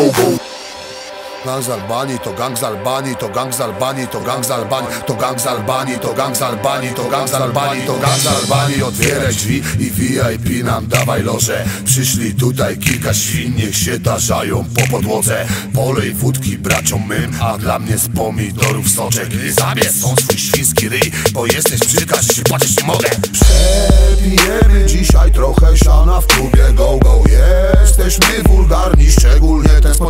hobo. Gang z Albanii, to gang z Albanii, to gang z Albanii, to gang z Albanii, to gang z Albanii, to gang z Albanii, to gang z Albanii, to gang z Albanii, otwieraj drzwi i VIP nam dawaj loże. Przyszli tutaj kilka świn, niech się tarzają po podłodze. Polej wódki braciom mym, a dla mnie z pomidorów soczek. Zabierz są swój świński ryj, bo jesteś brzydka, że się patrzeć nie mogę. Przepijemy dzisiaj trochę siana w klubie go go. Jesteśmy wulgarni, szczególnie ten z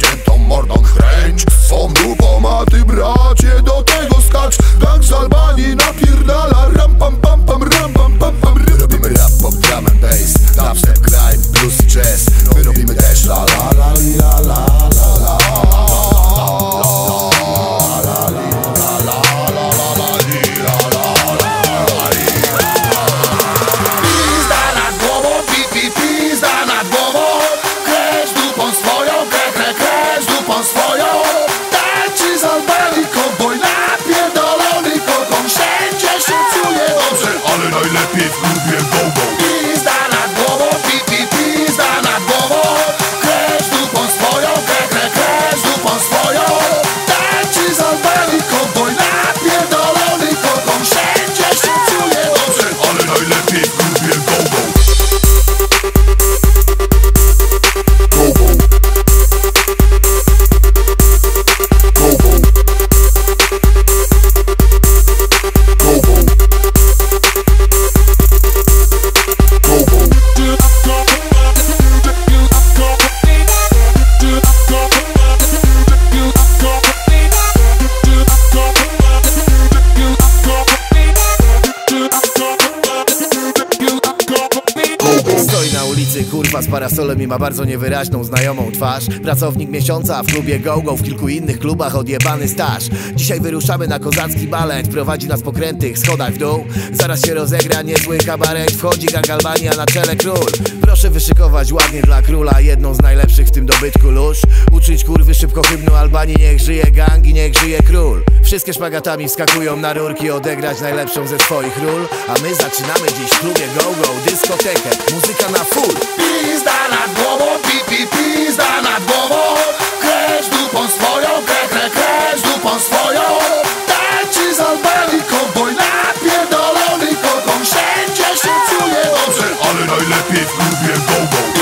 ulicy, kurwa z parasolem i ma bardzo niewyraźną znajomą twarz. Pracownik miesiąca w klubie GoGo, w kilku innych klubach odjebany staż. Dzisiaj wyruszamy na kozacki balet, prowadzi nas po krętych schodach w dół. Zaraz się rozegra niezły kabaret, wchodzi gang Albania na czele król. Proszę wyszykować ładnie dla króla, jedną z najlepszych w tym dobytku lóż. Uczyć kurwy szybko hymnu Albanii, niech żyje gang i niech żyje król. Wszystkie szpagatami wskakują na rurki, odegrać najlepszą ze swoich ról. A my zaczynamy dziś w klubie GoGo, dyskotekę, muzyka na full najlepiej w klubie go-go